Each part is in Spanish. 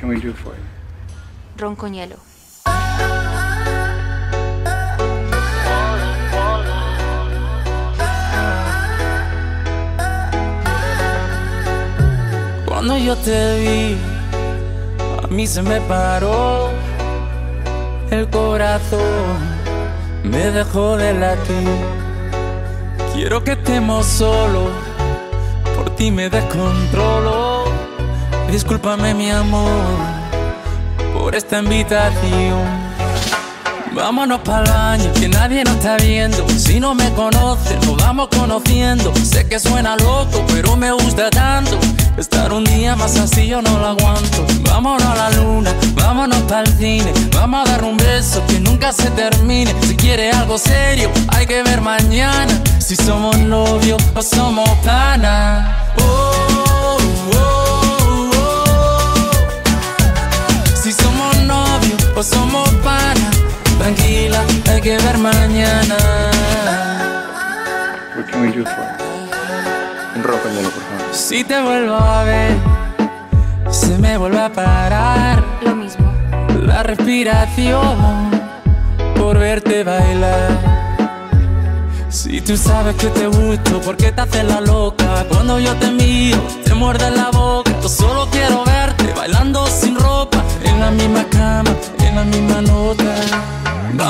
can we do for you? Ron con hielo. Cuando yo te vi, a mí se me paró el corazón, me dejó de latir. Quiero que estemos solos, por ti me descontrolo. Discúlpame mi amor por esta invitación. Vámonos para el baño, que nadie nos está viendo. Si no me conoce, nos vamos conociendo. Sé que suena loco, pero me gusta tanto. Estar un día más así yo no lo aguanto. Vámonos a la luna, vámonos para el cine. Vamos a dar un beso que nunca se termine. Si quiere algo serio, hay que ver mañana. Si somos novios o somos pana. Tranquila, hay que ver mañana. What can we do for you? Un rock por favor. Si te vuelvo a ver, se me vuelve a parar Lo mismo. la respiración por verte bailar. Si tú sabes que te gusto, ¿por qué te haces la loca? Cuando yo te miro, te muerde la boca. Yo solo quiero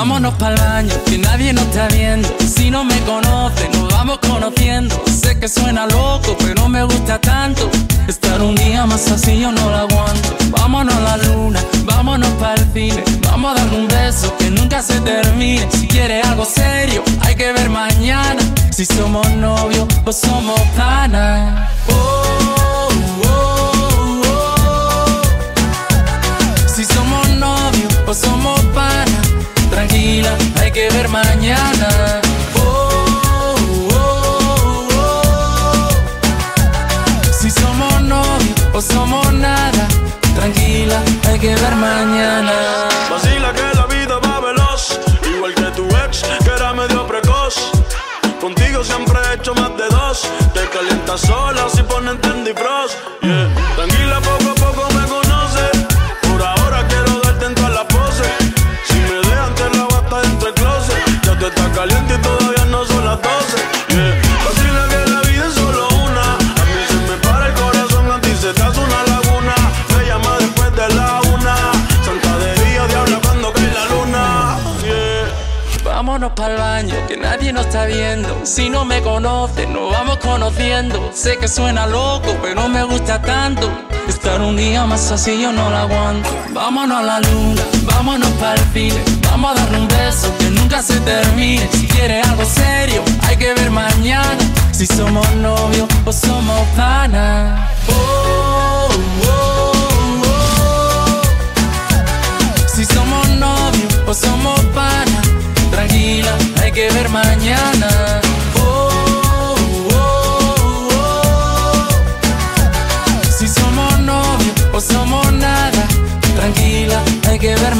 Vámonos para el baño, que nadie nos está viendo. Si no me conoce, nos vamos conociendo. Sé que suena loco, pero me gusta tanto. Estar un día más así yo no lo aguanto. Vámonos a la luna, vámonos para el cine. Vamos a dar un beso que nunca se termine. Si quiere algo serio, hay que ver mañana. Si somos novios o somos pana. Que. Vacila que la vida va veloz, igual que tu ex, que era medio precoz. Contigo siempre he hecho más de dos. Te calientas sola si ponen Tandy Frost. Yeah. Tranquila, poco a poco me Vámonos para baño, que nadie nos está viendo. Si no me conoce, nos vamos conociendo. Sé que suena loco, pero me gusta tanto. Estar un día más así yo no lo aguanto. Vámonos a la luna, vámonos para el cine. Vamos a darle un beso que nunca se termine. Si quiere algo serio, hay que ver mañana. Si somos novios o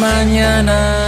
mañana.